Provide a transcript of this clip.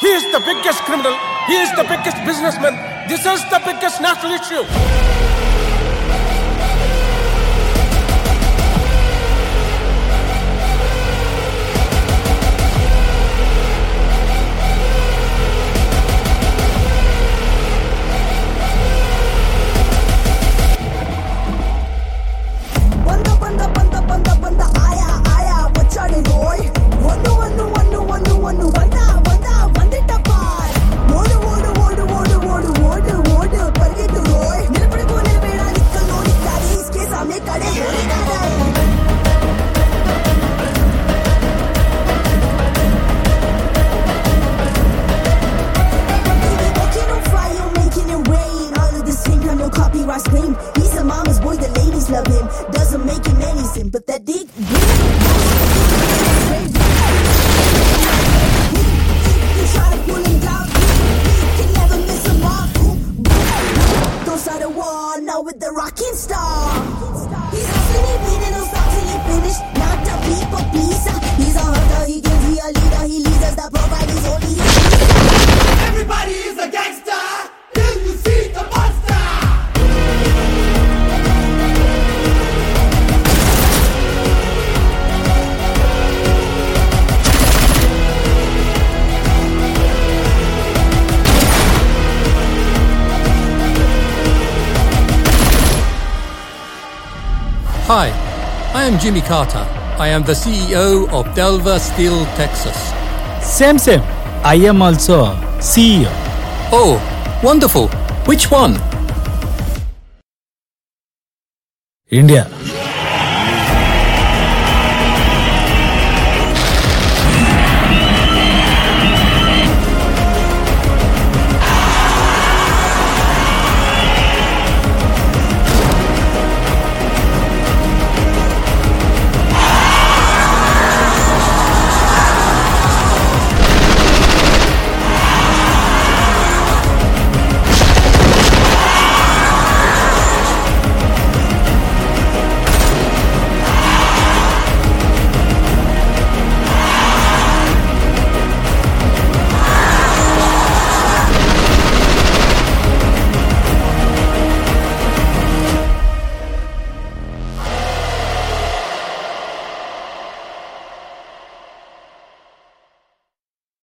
He is the biggest criminal. He is the biggest businessman. This is the biggest national issue. Copyright claim. He's a mama's boy, the ladies love him. Doesn't make him any sin, but that dick. You a start a war now with the rocking star. Hi, I am Jimmy Carter. I am the CEO of Delver Steel, Texas. Same, same. I am also CEO. Oh, wonderful. Which one? India.